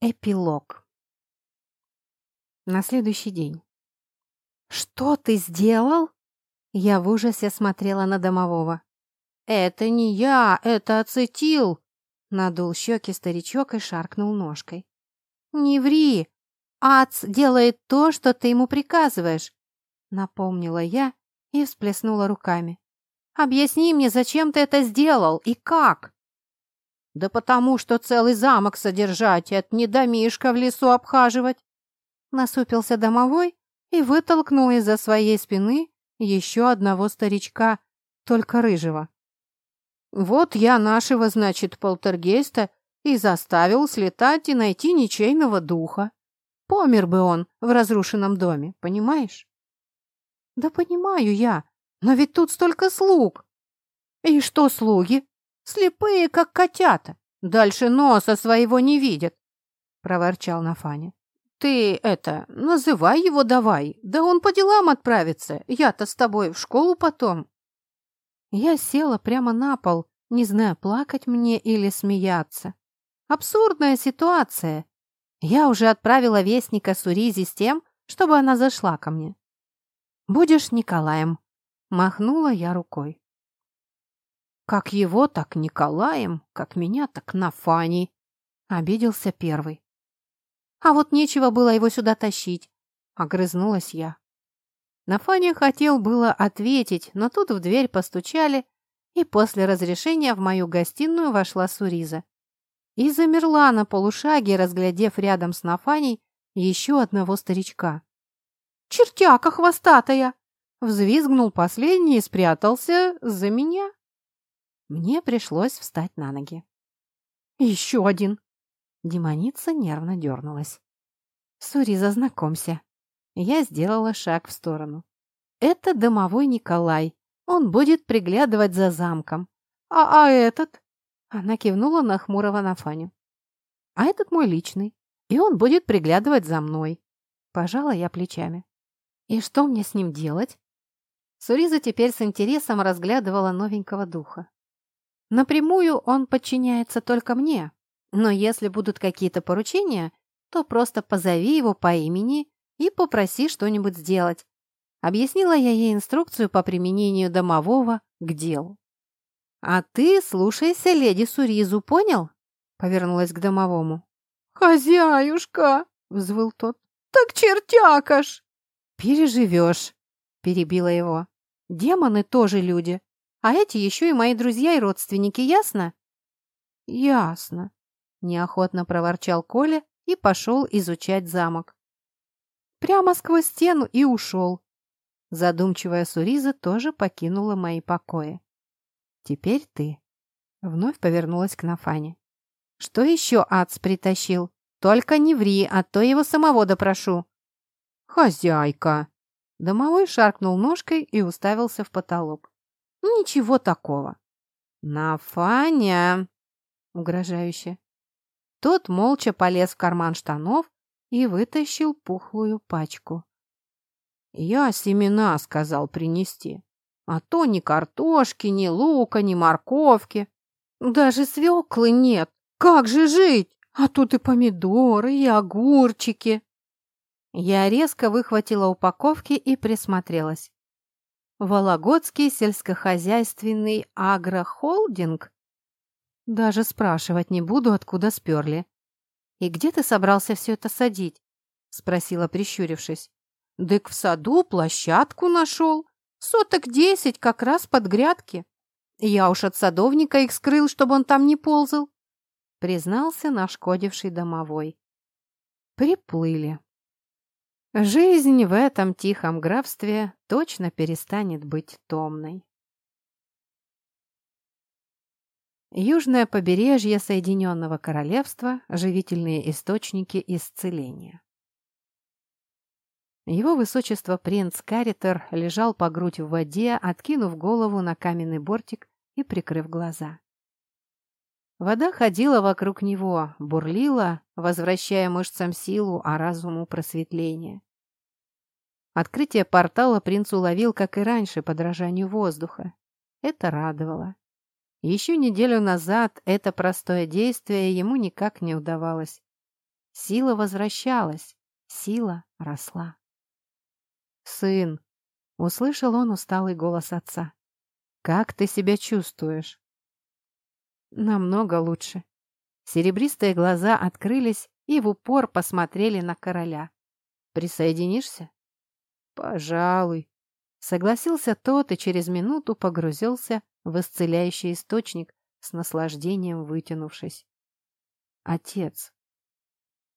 Эпилог. На следующий день. «Что ты сделал?» Я в ужасе смотрела на домового. «Это не я, это ацетил!» Надул щеки старичок и шаркнул ножкой. «Не ври! Ац делает то, что ты ему приказываешь!» Напомнила я и всплеснула руками. «Объясни мне, зачем ты это сделал и как?» «Да потому что целый замок содержать, это не домишко в лесу обхаживать!» Насупился домовой и вытолкнул из-за своей спины еще одного старичка, только рыжего. «Вот я нашего, значит, полтергейста и заставил слетать и найти ничейного духа. Помер бы он в разрушенном доме, понимаешь?» «Да понимаю я, но ведь тут столько слуг!» «И что слуги? Слепые, как котята. Дальше носа своего не видят, — проворчал Нафаня. Ты это, называй его давай, да он по делам отправится. Я-то с тобой в школу потом. Я села прямо на пол, не зная, плакать мне или смеяться. Абсурдная ситуация. Я уже отправила вестника Суризи с тем, чтобы она зашла ко мне. «Будешь Николаем», — махнула я рукой. Как его, так Николаем, как меня, так Нафаней. Обиделся первый. А вот нечего было его сюда тащить. Огрызнулась я. Нафаня хотел было ответить, но тут в дверь постучали, и после разрешения в мою гостиную вошла Суриза. И замерла на полушаге, разглядев рядом с Нафаней еще одного старичка. «Чертяка хвостатая!» Взвизгнул последний и спрятался за меня. Мне пришлось встать на ноги. «Еще один!» Демоница нервно дернулась. «Суриза, знакомься». Я сделала шаг в сторону. «Это домовой Николай. Он будет приглядывать за замком. А, а этот?» Она кивнула на хмурого Нафаню. «А этот мой личный. И он будет приглядывать за мной». Пожала я плечами. «И что мне с ним делать?» Суриза теперь с интересом разглядывала новенького духа. Напрямую он подчиняется только мне, но если будут какие-то поручения, то просто позови его по имени и попроси что-нибудь сделать. Объяснила я ей инструкцию по применению домового к делу. «А ты слушайся леди Суризу, понял?» Повернулась к домовому. «Хозяюшка!» — взвыл тот. «Так чертякаш!» «Переживешь!» — перебила его. «Демоны тоже люди. А эти еще и мои друзья и родственники, ясно?» «Ясно», — неохотно проворчал Коля и пошел изучать замок. Прямо сквозь стену и ушел. Задумчивая Суриза тоже покинула мои покои. «Теперь ты», — вновь повернулась к Нафане. «Что еще Ац притащил? Только не ври, а то его самого допрошу». «Хозяйка!» Домовой шаркнул ножкой и уставился в потолок. Ничего такого. Нафаня, угрожающе. Тот молча полез в карман штанов и вытащил пухлую пачку. Я семена сказал принести. А то ни картошки, ни лука, ни морковки. Даже свеклы нет. Как же жить? А тут и помидоры, и огурчики. Я резко выхватила упаковки и присмотрелась. Вологодский сельскохозяйственный агрохолдинг? Даже спрашивать не буду, откуда сперли. «И где ты собрался все это садить?» — спросила, прищурившись. «Дык в саду площадку нашел. Соток десять как раз под грядки. Я уж от садовника их скрыл, чтобы он там не ползал», — признался нашкодивший домовой. Приплыли. Жизнь в этом тихом графстве точно перестанет быть томной. Южное побережье Соединенного Королевства – живительные источники исцеления. Его высочество принц Каритер лежал по грудь в воде, откинув голову на каменный бортик и прикрыв глаза. Вода ходила вокруг него, бурлила, возвращая мышцам силу, а разуму просветление. Открытие портала принц уловил, как и раньше, подражанию воздуха. Это радовало. Еще неделю назад это простое действие ему никак не удавалось. Сила возвращалась, сила росла. «Сын!» — услышал он усталый голос отца. «Как ты себя чувствуешь?» «Намного лучше». Серебристые глаза открылись и в упор посмотрели на короля. «Присоединишься?» «Пожалуй», — согласился тот и через минуту погрузился в исцеляющий источник, с наслаждением вытянувшись. «Отец».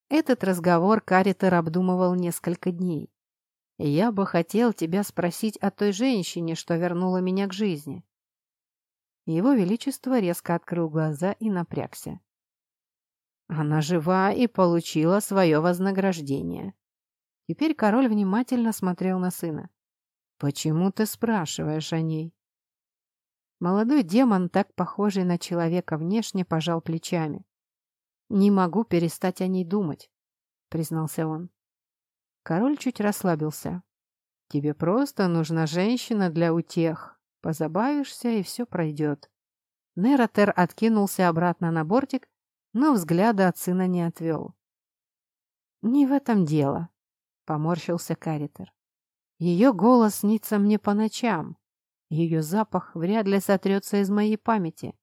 Этот разговор Каритер обдумывал несколько дней. «Я бы хотел тебя спросить о той женщине, что вернула меня к жизни». Его Величество резко открыл глаза и напрягся. Она жива и получила свое вознаграждение. Теперь король внимательно смотрел на сына. «Почему ты спрашиваешь о ней?» Молодой демон, так похожий на человека внешне, пожал плечами. «Не могу перестать о ней думать», — признался он. Король чуть расслабился. «Тебе просто нужна женщина для утех. Позабавишься, и все пройдет». Нератер откинулся обратно на бортик, но взгляда от сына не отвел. «Не в этом дело», — поморщился Каритер. «Ее голос снится мне по ночам. Ее запах вряд ли сотрется из моей памяти.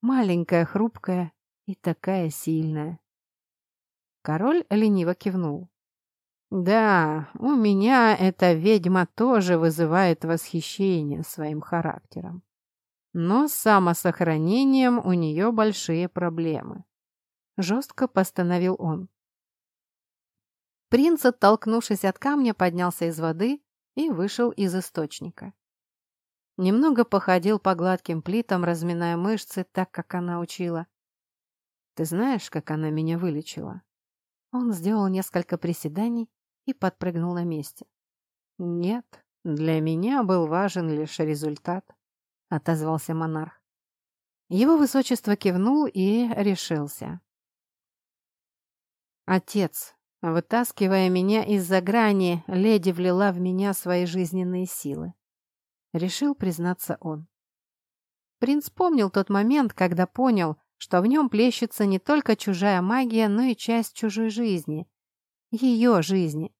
Маленькая, хрупкая и такая сильная. Король лениво кивнул. «Да, у меня эта ведьма тоже вызывает восхищение своим характером. Но с самосохранением у нее большие проблемы», — жестко постановил он. Принц, оттолкнувшись от камня, поднялся из воды и вышел из источника. Немного походил по гладким плитам, разминая мышцы, так, как она учила. «Ты знаешь, как она меня вылечила?» Он сделал несколько приседаний и подпрыгнул на месте. «Нет, для меня был важен лишь результат», — отозвался монарх. Его высочество кивнул и решился. «Отец, вытаскивая меня из-за грани, леди влила в меня свои жизненные силы. Решил признаться он. Принц помнил тот момент, когда понял, что в нем плещется не только чужая магия, но и часть чужой жизни. Ее жизни.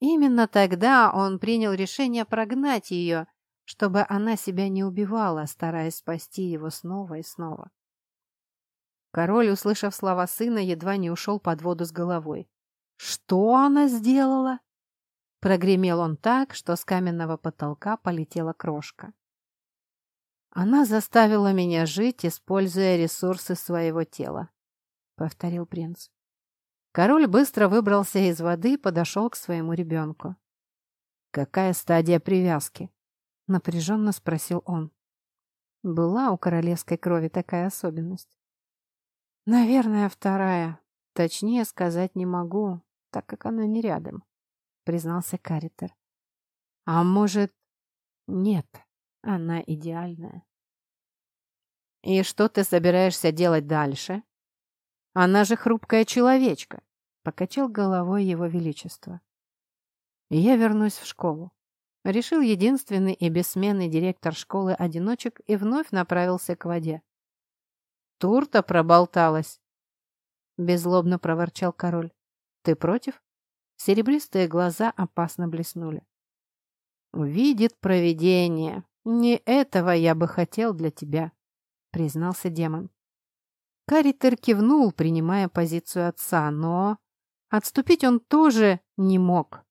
Именно тогда он принял решение прогнать ее, чтобы она себя не убивала, стараясь спасти его снова и снова. Король, услышав слова сына, едва не ушел под воду с головой. «Что она сделала?» Прогремел он так, что с каменного потолка полетела крошка. «Она заставила меня жить, используя ресурсы своего тела», — повторил принц. Король быстро выбрался из воды и подошел к своему ребенку. «Какая стадия привязки?» — напряженно спросил он. Была у королевской крови такая особенность. «Наверное, вторая. Точнее сказать не могу, так как она не рядом», — признался Каритер. «А может...» «Нет, она идеальная». «И что ты собираешься делать дальше?» «Она же хрупкая человечка», — покачал головой его величество. «Я вернусь в школу», — решил единственный и бессменный директор школы-одиночек и вновь направился к воде. «Турта проболталась», — беззлобно проворчал король. «Ты против?» Серебристые глаза опасно блеснули. «Увидит провидение. Не этого я бы хотел для тебя», — признался демон. Каритер кивнул, принимая позицию отца, но отступить он тоже не мог.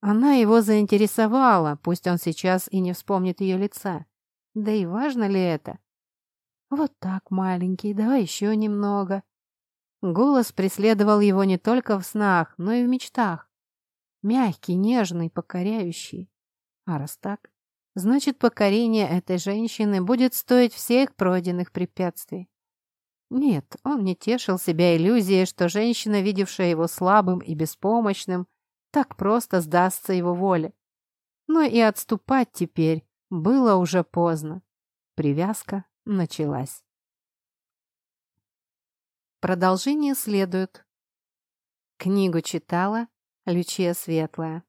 Она его заинтересовала, пусть он сейчас и не вспомнит ее лица. Да и важно ли это? «Вот так, маленький, давай еще немного», Голос преследовал его не только в снах, но и в мечтах. Мягкий, нежный, покоряющий. А раз так, значит, покорение этой женщины будет стоить всех пройденных препятствий. Нет, он не тешил себя иллюзией, что женщина, видевшая его слабым и беспомощным, так просто сдастся его воле. Но и отступать теперь было уже поздно. Привязка началась. Продолжение следует. Книгу читала Лючия Светлая.